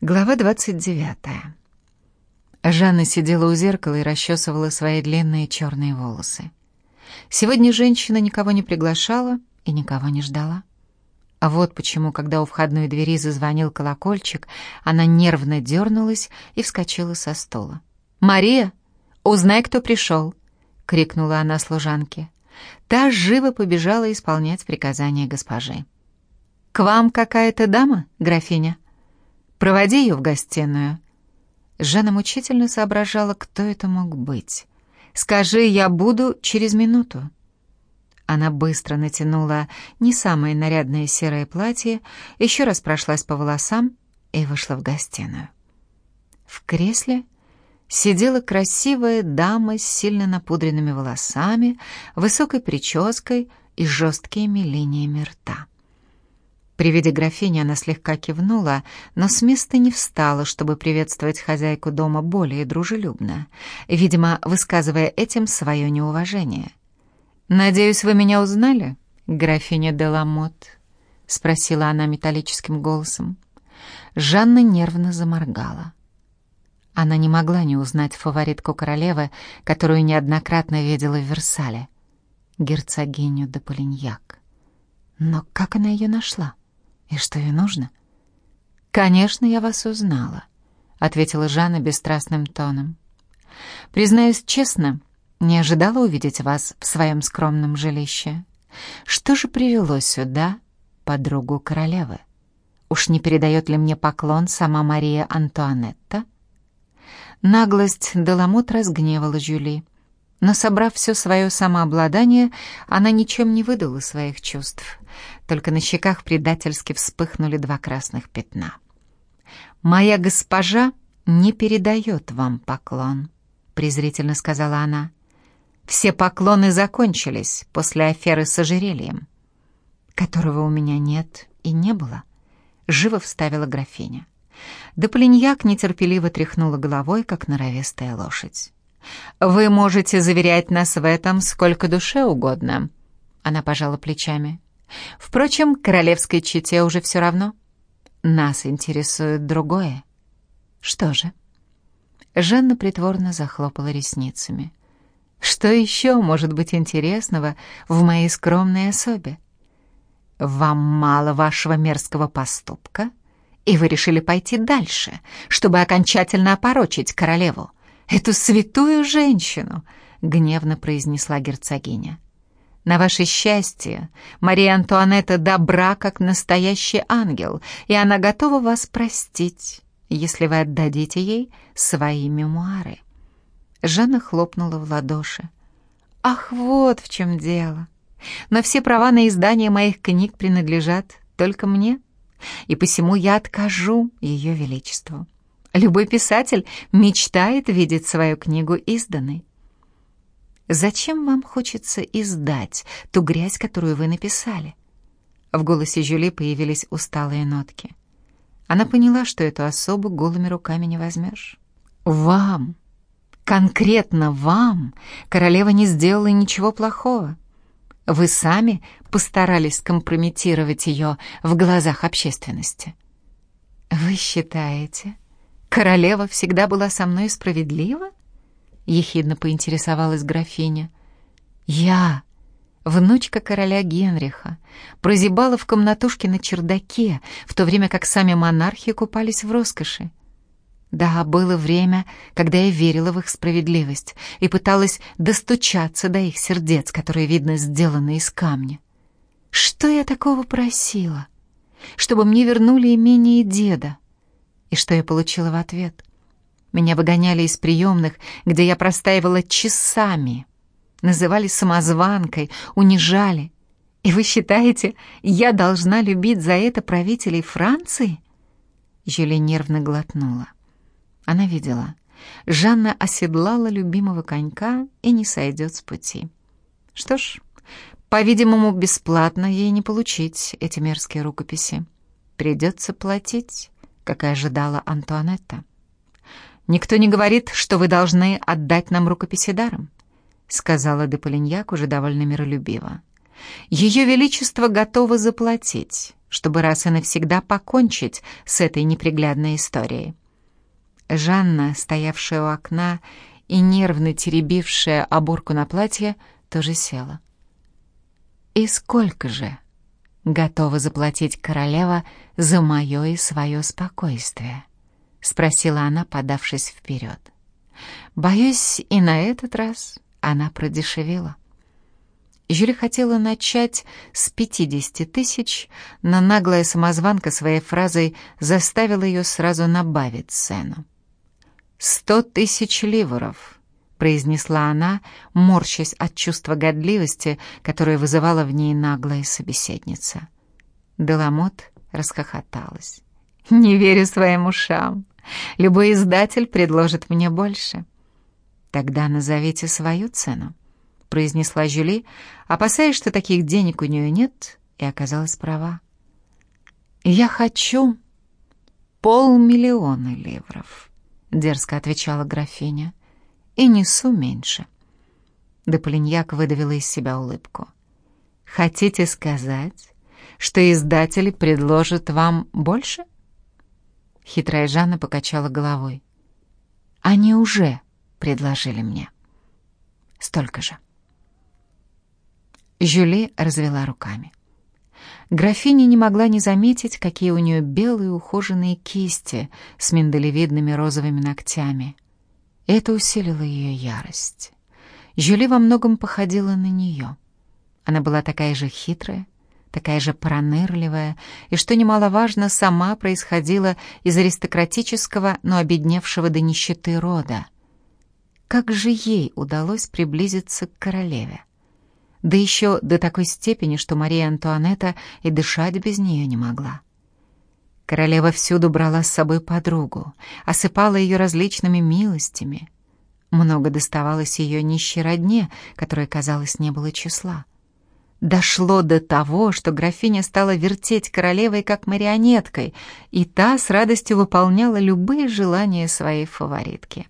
Глава 29. Жанна сидела у зеркала и расчесывала свои длинные черные волосы. Сегодня женщина никого не приглашала и никого не ждала. А вот почему, когда у входной двери зазвонил колокольчик, она нервно дернулась и вскочила со стола. «Мария, узнай, кто пришел!» — крикнула она служанке. Та живо побежала исполнять приказания госпожи. «К вам какая-то дама, графиня?» Проводи ее в гостиную». Жанна мучительно соображала, кто это мог быть. «Скажи, я буду через минуту». Она быстро натянула не самое нарядное серое платье, еще раз прошлась по волосам и вышла в гостиную. В кресле сидела красивая дама с сильно напудренными волосами, высокой прической и жесткими линиями рта. При виде графини она слегка кивнула, но с места не встала, чтобы приветствовать хозяйку дома более дружелюбно, видимо, высказывая этим свое неуважение. «Надеюсь, вы меня узнали, графиня Деламот?» — спросила она металлическим голосом. Жанна нервно заморгала. Она не могла не узнать фаворитку королевы, которую неоднократно видела в Версале, герцогиню де Полиньяк. Но как она ее нашла? И что ей нужно? «Конечно, я вас узнала», — ответила Жанна бесстрастным тоном. «Признаюсь честно, не ожидала увидеть вас в своем скромном жилище. Что же привело сюда подругу королевы? Уж не передает ли мне поклон сама Мария Антуанетта?» Наглость Деламот разгневала Жюли. Но, собрав все свое самообладание, она ничем не выдала своих чувств. Только на щеках предательски вспыхнули два красных пятна. «Моя госпожа не передает вам поклон», — презрительно сказала она. «Все поклоны закончились после аферы с ожерельем, которого у меня нет и не было», — живо вставила графиня. Дополиньяк нетерпеливо тряхнула головой, как норовистая лошадь. «Вы можете заверять нас в этом сколько душе угодно», — она пожала плечами. «Впрочем, королевской чете уже все равно. Нас интересует другое». «Что же?» Жанна притворно захлопала ресницами. «Что еще может быть интересного в моей скромной особе? Вам мало вашего мерзкого поступка, и вы решили пойти дальше, чтобы окончательно опорочить королеву эту святую женщину!» — гневно произнесла герцогиня. «На ваше счастье, Мария Антуанетта добра, как настоящий ангел, и она готова вас простить, если вы отдадите ей свои мемуары». Жанна хлопнула в ладоши. «Ах, вот в чем дело! Но все права на издание моих книг принадлежат только мне, и посему я откажу ее величеству. Любой писатель мечтает видеть свою книгу изданной. Зачем вам хочется издать ту грязь, которую вы написали? В голосе Жюли появились усталые нотки. Она поняла, что эту особу голыми руками не возьмешь. Вам, конкретно вам, королева не сделала ничего плохого. Вы сами постарались компрометировать ее в глазах общественности. Вы считаете, «Королева всегда была со мной справедлива?» — ехидно поинтересовалась графиня. «Я, внучка короля Генриха, прозябала в комнатушке на чердаке, в то время как сами монархи купались в роскоши. Да, было время, когда я верила в их справедливость и пыталась достучаться до их сердец, которые, видно, сделаны из камня. Что я такого просила? Чтобы мне вернули имение деда, и что я получила в ответ? Меня выгоняли из приемных, где я простаивала часами. Называли самозванкой, унижали. И вы считаете, я должна любить за это правителей Франции? Жюли нервно глотнула. Она видела. Жанна оседлала любимого конька и не сойдет с пути. Что ж, по-видимому, бесплатно ей не получить эти мерзкие рукописи. Придется платить как и ожидала Антуанетта. «Никто не говорит, что вы должны отдать нам рукописи даром», сказала де Полиньяк уже довольно миролюбиво. Ее Величество готово заплатить, чтобы раз и навсегда покончить с этой неприглядной историей. Жанна, стоявшая у окна и нервно теребившая оборку на платье, тоже села. «И сколько же готова заплатить королева за мое и свое спокойствие?» — спросила она, подавшись вперед. Боюсь, и на этот раз она продешевела. Жюли хотела начать с 50 тысяч, но наглая самозванка своей фразой заставила ее сразу набавить цену. «Сто тысяч ливров», — произнесла она, морщась от чувства годливости, которое вызывала в ней наглая собеседница. Деламот расхохоталась. «Не верю своим ушам. Любой издатель предложит мне больше». «Тогда назовите свою цену», — произнесла Жюли, опасаясь, что таких денег у нее нет, и оказалась права. «Я хочу полмиллиона ливров», — дерзко отвечала графиня, — «и несу меньше». Деполиньяк выдавила из себя улыбку. «Хотите сказать, что издатели предложат вам больше?» Хитрая Жанна покачала головой. «Они уже предложили мне. Столько же». Жюли развела руками. Графиня не могла не заметить, какие у нее белые ухоженные кисти с миндалевидными розовыми ногтями. Это усилило ее ярость. Жюли во многом походила на нее. Она была такая же хитрая, такая же пронырливая, и, что немаловажно, сама происходила из аристократического, но обедневшего до нищеты рода. Как же ей удалось приблизиться к королеве? Да еще до такой степени, что Мария Антуанетта и дышать без нее не могла. Королева всюду брала с собой подругу, осыпала ее различными милостями. Много доставалось ее нищей родне, которой, казалось, не было числа. Дошло до того, что графиня стала вертеть королевой как марионеткой, и та с радостью выполняла любые желания своей фаворитки.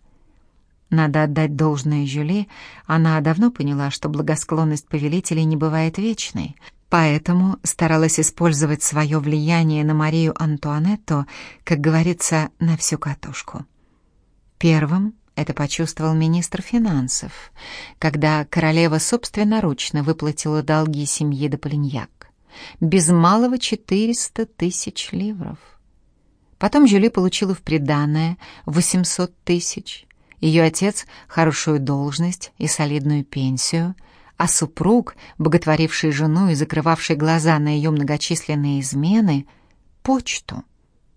Надо отдать должное Жюли, она давно поняла, что благосклонность повелителей не бывает вечной, поэтому старалась использовать свое влияние на Марию Антуанетту, как говорится, на всю катушку. Первым это почувствовал министр финансов, когда королева собственноручно выплатила долги семьи де Полиньяк. Без малого 400 тысяч ливров. Потом Жюли получила в приданое 800 тысяч. Ее отец — хорошую должность и солидную пенсию, а супруг, боготворивший жену и закрывавший глаза на ее многочисленные измены, — почту,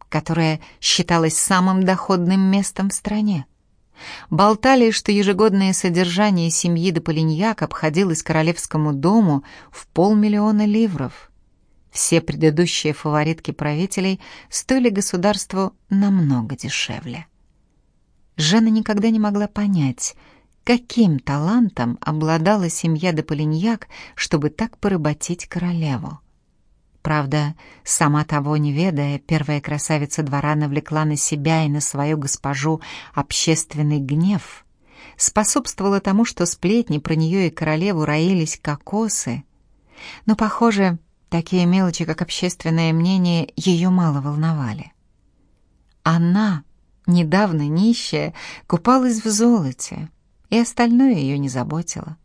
которая считалась самым доходным местом в стране. Болтали, что ежегодное содержание семьи де Полиньяк обходилось королевскому дому в полмиллиона ливров. Все предыдущие фаворитки правителей стоили государству намного дешевле. Жанна никогда не могла понять, каким талантом обладала семья де Полиньяк, чтобы так поработить королеву. Правда, сама того не ведая, первая красавица двора навлекла на себя и на свою госпожу общественный гнев, способствовала тому, что сплетни про нее и королеву роились кокосы. Но, похоже, такие мелочи, как общественное мнение, ее мало волновали. Она, недавно нищая, купалась в золоте, и остальное ее не заботило.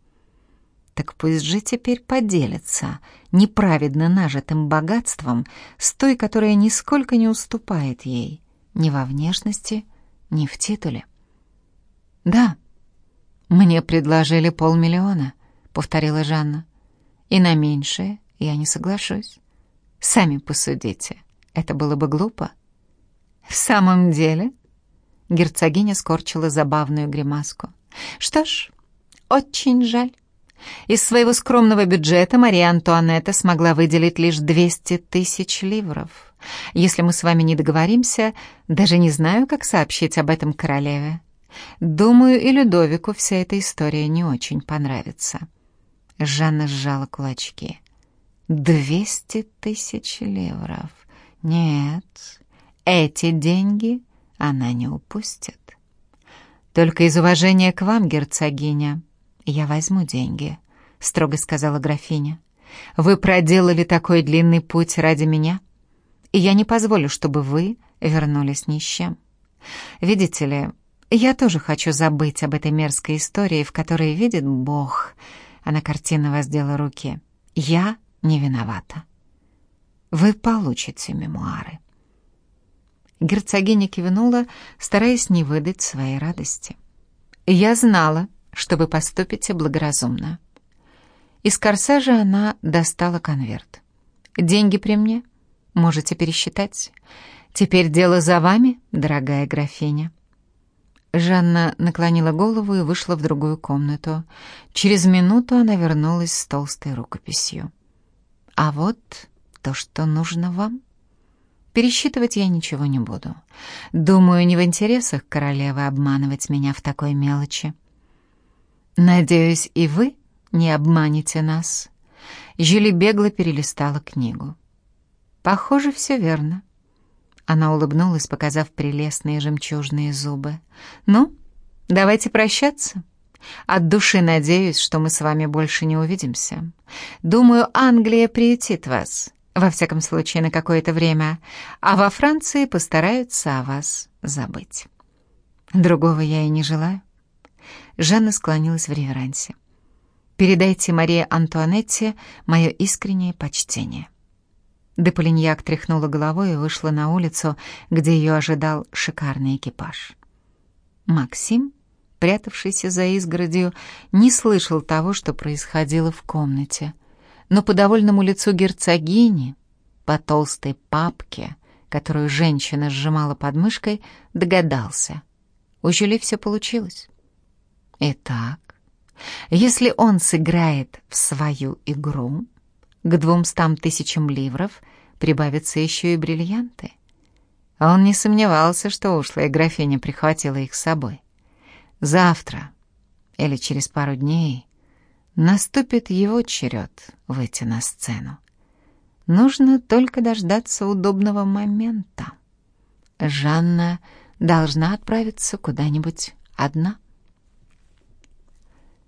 Так пусть же теперь поделится неправедно нажитым богатством с той, которая нисколько не уступает ей ни во внешности, ни в титуле. «Да, мне предложили полмиллиона», — повторила Жанна. «И на меньшее я не соглашусь. Сами посудите, это было бы глупо». «В самом деле?» — герцогиня скорчила забавную гримаску. «Что ж, очень жаль». Из своего скромного бюджета Мария Антуанетта смогла выделить лишь 200 тысяч ливров. Если мы с вами не договоримся, даже не знаю, как сообщить об этом королеве. Думаю, и Людовику вся эта история не очень понравится». Жанна сжала кулачки. «Двести тысяч ливров? Нет, эти деньги она не упустит. Только из уважения к вам, герцогиня, «Я возьму деньги», — строго сказала графиня. Вы проделали такой длинный путь ради меня, и я не позволю, чтобы вы вернулись ни с чем. Видите ли, я тоже хочу забыть об этой мерзкой истории, в которой видит Бог. Она картинно воздела руки. Я не виновата. Вы получите мемуары. Герцогиня кивнула, стараясь не выдать своей радости. «Я знала, что вы поступите благоразумно». Из корсажа она достала конверт. «Деньги при мне? Можете пересчитать. Теперь дело за вами, дорогая графиня». Жанна наклонила голову и вышла в другую комнату. Через минуту она вернулась с толстой рукописью. «А вот то, что нужно вам». Пересчитывать я ничего не буду. Думаю, не в интересах королевы обманывать меня в такой мелочи. Надеюсь, и вы не обманете нас. Жюли бегло перелистала книгу. Похоже, все верно. Она улыбнулась, показав прелестные жемчужные зубы. «Ну, давайте прощаться. От души надеюсь, что мы с вами больше не увидимся. Думаю, Англия приютит вас во всяком случае на какое-то время, а во Франции постараются о вас забыть. Другого я и не желаю. Жанна склонилась в реверансе. «Передайте Марии Антуанетте мое искреннее почтение». Де Полиньяк тряхнула головой и вышла на улицу, где ее ожидал шикарный экипаж. Максим, прятавшийся за изгородью, не слышал того, что происходило в комнате — но по довольному лицу герцогини, по толстой папке, которую женщина сжимала под мышкой, догадался. У Жюли все получилось. Итак, если он сыграет в свою игру, к двумстам тысячам ливров прибавятся еще и бриллианты. Он не сомневался, что ушлая графиня прихватила их с собой. Завтра или через пару дней Наступит его черед выйти на сцену. Нужно только дождаться удобного момента. Жанна должна отправиться куда-нибудь одна.